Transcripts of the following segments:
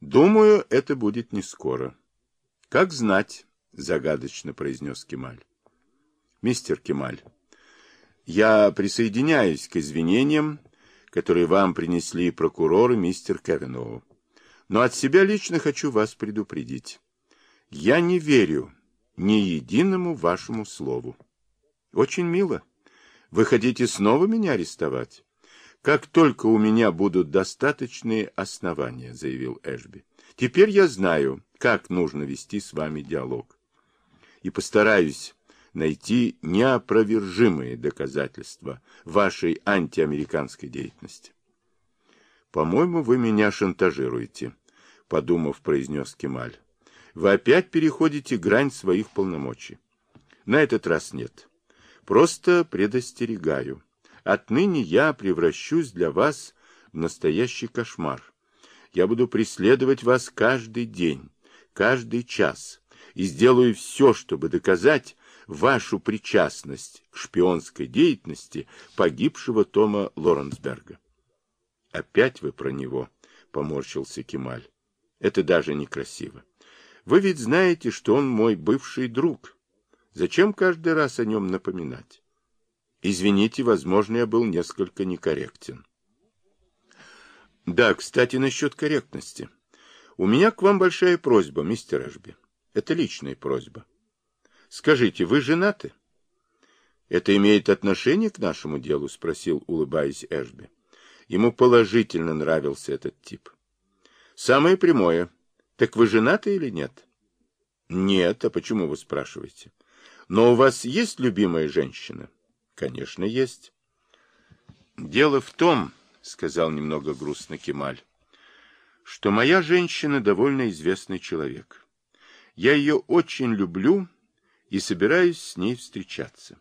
Думаю, это будет не скоро. Как знать, загадочно произнес Кемаль. Мистер Кемаль, я присоединяюсь к извинениям, которые вам принесли прокуроры мистер Кевиноу. Но от себя лично хочу вас предупредить. Я не верю ни единому вашему слову. Очень мило. Вы хотите снова меня арестовать? Как только у меня будут достаточные основания, заявил Эшби. Теперь я знаю, как нужно вести с вами диалог. И постараюсь найти неопровержимые доказательства вашей антиамериканской деятельности. По-моему, вы меня шантажируете, подумав, произнес Кемаль. Вы опять переходите грань своих полномочий. На этот раз нет. Просто предостерегаю. Отныне я превращусь для вас в настоящий кошмар. Я буду преследовать вас каждый день, каждый час, и сделаю все, чтобы доказать вашу причастность к шпионской деятельности погибшего Тома Лоренсберга. Опять вы про него, поморщился Кемаль. Это даже некрасиво. Вы ведь знаете, что он мой бывший друг. Зачем каждый раз о нем напоминать? Извините, возможно, я был несколько некорректен. Да, кстати, насчет корректности. У меня к вам большая просьба, мистер Эшби. Это личная просьба. Скажите, вы женаты? Это имеет отношение к нашему делу? Спросил, улыбаясь Эшби. Ему положительно нравился этот тип. Самое прямое. Так вы женаты или нет? Нет, а почему вы спрашиваете? Но у вас есть любимая женщина? Конечно, есть. Дело в том, сказал немного грустно Кемаль, что моя женщина довольно известный человек. Я ее очень люблю и собираюсь с ней встречаться.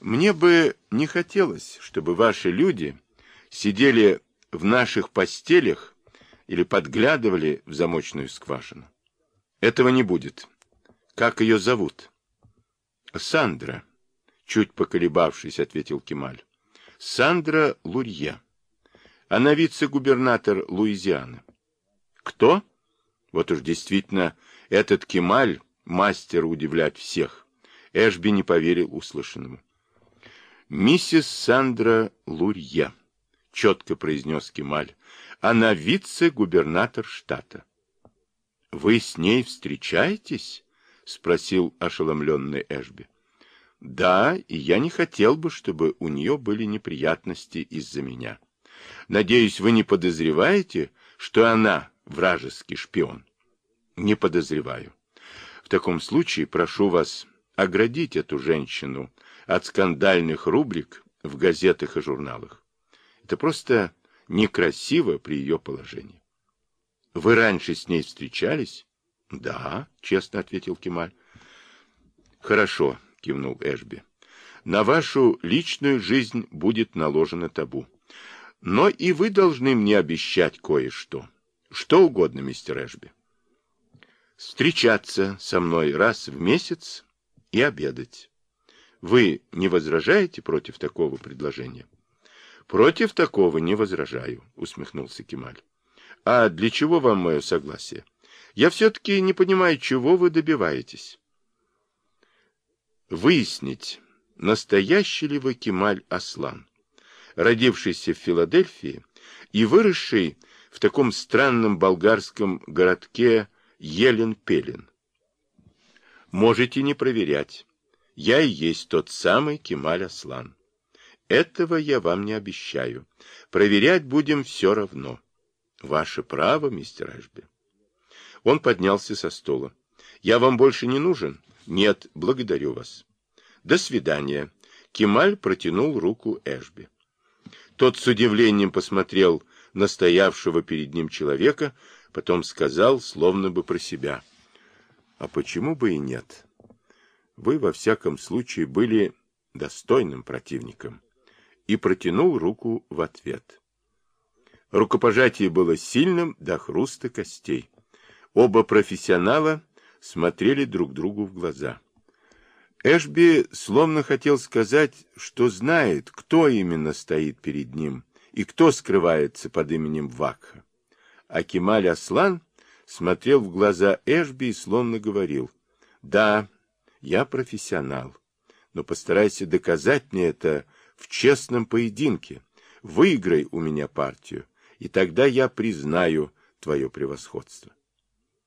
Мне бы не хотелось, чтобы ваши люди сидели в наших постелях или подглядывали в замочную скважину. Этого не будет. Как ее зовут? Сандра, чуть поколебавшись, ответил Кемаль. Сандра Лурье. Она вице-губернатор Луизианы. Кто? Вот уж действительно, этот Кемаль мастер удивлять всех. Эшби не поверил услышанному. Миссис Сандра Лурье, четко произнес Кемаль. Она вице-губернатор штата. Вы с ней встречаетесь? спросил ошеломленный Эшби. Да, и я не хотел бы, чтобы у нее были неприятности из-за меня. Надеюсь, вы не подозреваете, что она вражеский шпион? Не подозреваю. В таком случае прошу вас оградить эту женщину от скандальных рубрик в газетах и журналах. Это просто некрасиво при ее положении. Вы раньше с ней встречались? Да, честно ответил Кемаль. Хорошо, кивнул Эшби. На вашу личную жизнь будет наложено табу. Но и вы должны мне обещать кое-что. Что угодно, мистер Эшби. Встречаться со мной раз в месяц и обедать. Вы не возражаете против такого предложения? Против такого не возражаю, усмехнулся Кемаль. А для чего вам мое согласие? Я все-таки не понимаю, чего вы добиваетесь. Выяснить, настоящий ли вы Кемаль Аслан, родившийся в Филадельфии и выросший в таком странном болгарском городке Елен-Пелен. Можете не проверять. Я и есть тот самый Кемаль Аслан. Этого я вам не обещаю. Проверять будем все равно. Ваше право, мистер Эшби. Он поднялся со стола. Я вам больше не нужен? Нет, благодарю вас. До свидания. Кемаль протянул руку Эшби. Тот с удивлением посмотрел на стоявшего перед ним человека, потом сказал, словно бы про себя. А почему бы и нет? Вы, во всяком случае, были достойным противником. И протянул руку в ответ. Рукопожатие было сильным до хруста костей. Оба профессионала смотрели друг другу в глаза. Эшби словно хотел сказать, что знает, кто именно стоит перед ним и кто скрывается под именем Вакха. А Кемаль Аслан смотрел в глаза Эшби и словно говорил, «Да, я профессионал, но постарайся доказать мне это в честном поединке. Выиграй у меня партию, и тогда я признаю твое превосходство».